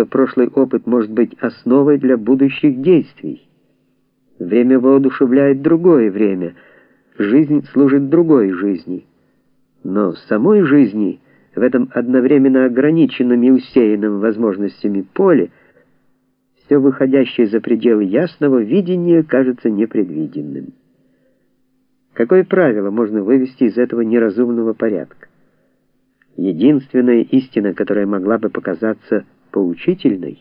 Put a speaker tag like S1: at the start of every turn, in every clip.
S1: что прошлый опыт может быть основой для будущих действий. Время воодушевляет другое время, жизнь служит другой жизни. Но самой жизни в этом одновременно ограниченном и усеянном возможностями поле все выходящее за пределы ясного видения кажется непредвиденным. Какое правило можно вывести из этого неразумного порядка? Единственная истина, которая могла бы показаться поучительной,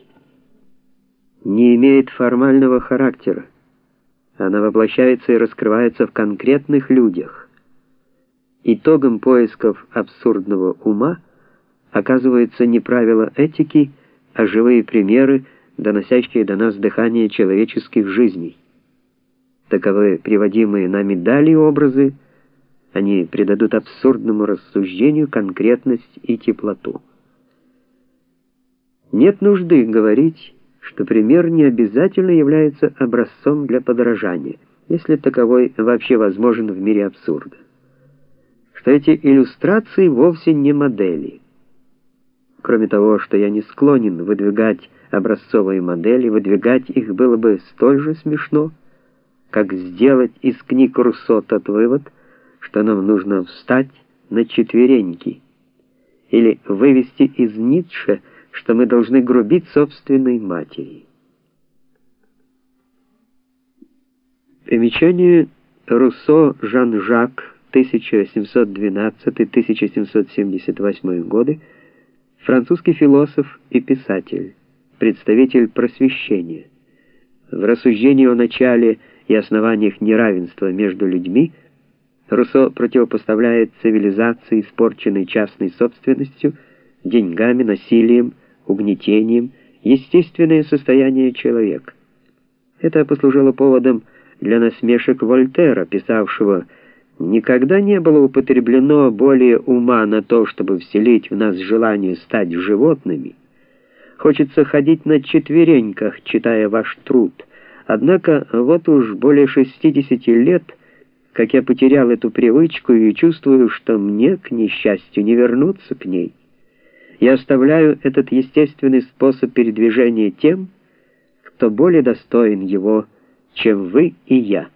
S1: не имеет формального характера. Она воплощается и раскрывается в конкретных людях. Итогом поисков абсурдного ума оказывается не правила этики, а живые примеры, доносящие до нас дыхание человеческих жизней. Таковы приводимые нами далее образы, они придадут абсурдному рассуждению конкретность и теплоту. Нет нужды говорить, что пример не обязательно является образцом для подражания, если таковой вообще возможен в мире абсурда. Что эти иллюстрации вовсе не модели. Кроме того, что я не склонен выдвигать образцовые модели, выдвигать их было бы столь же смешно, как сделать из книг Руссо тот вывод, что нам нужно встать на четвереньки, или вывести из Ницше, что мы должны грубить собственной матери. Примечание Руссо Жан-Жак 1712-1778 годы, французский философ и писатель, представитель просвещения. В рассуждении о начале и основаниях неравенства между людьми Руссо противопоставляет цивилизации, испорченной частной собственностью, деньгами, насилием, угнетением, естественное состояние человека. Это послужило поводом для насмешек Вольтера, писавшего «Никогда не было употреблено более ума на то, чтобы вселить в нас желание стать животными. Хочется ходить на четвереньках, читая ваш труд. Однако вот уж более 60 лет, как я потерял эту привычку и чувствую, что мне, к несчастью, не вернуться к ней». Я оставляю этот естественный способ передвижения тем, кто более достоин его, чем вы и я.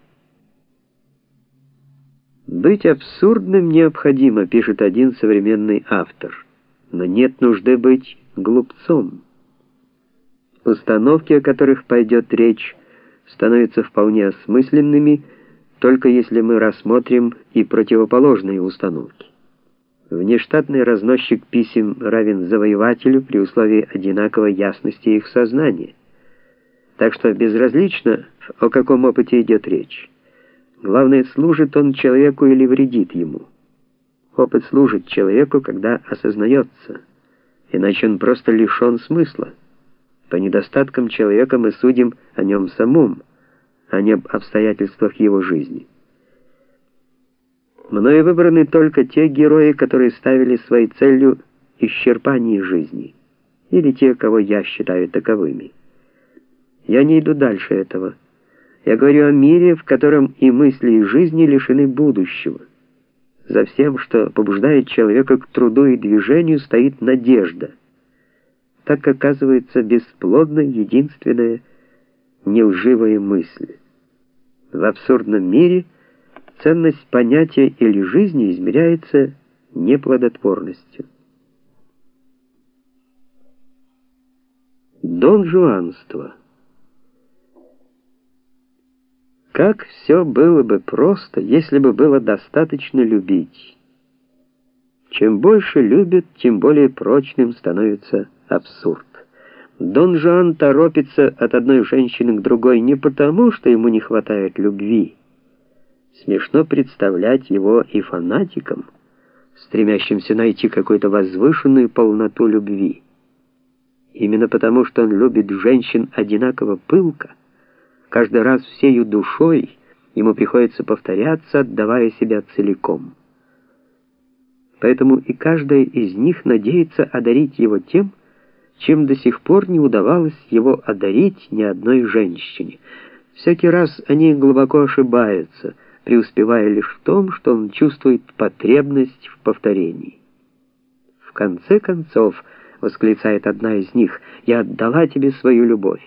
S1: Быть абсурдным необходимо, пишет один современный автор, но нет нужды быть глупцом. Установки, о которых пойдет речь, становятся вполне осмысленными, только если мы рассмотрим и противоположные установки. Внештатный разносчик писем равен завоевателю при условии одинаковой ясности их сознания. Так что безразлично, о каком опыте идет речь. Главное, служит он человеку или вредит ему. Опыт служит человеку, когда осознается, иначе он просто лишен смысла. По недостаткам человека мы судим о нем самом, а не об обстоятельствах его жизни. Мною выбраны только те герои, которые ставили своей целью исчерпание жизни, или те, кого я считаю таковыми. Я не иду дальше этого. Я говорю о мире, в котором и мысли, и жизни лишены будущего. За всем, что побуждает человека к труду и движению, стоит надежда. Так оказывается бесплодной единственная нелживая мысль. В абсурдном мире – Ценность понятия или жизни измеряется неплодотворностью. Донжуанство. Как все было бы просто, если бы было достаточно любить. Чем больше любят, тем более прочным становится абсурд. Дон Жуан торопится от одной женщины к другой не потому, что ему не хватает любви, Смешно представлять его и фанатиком, стремящимся найти какую-то возвышенную полноту любви. Именно потому, что он любит женщин одинаково пылко, каждый раз всею душой ему приходится повторяться, отдавая себя целиком. Поэтому и каждая из них надеется одарить его тем, чем до сих пор не удавалось его одарить ни одной женщине. Всякий раз они глубоко ошибаются — преуспевая лишь в том, что он чувствует потребность в повторении. В конце концов, восклицает одна из них, — «я отдала тебе свою любовь».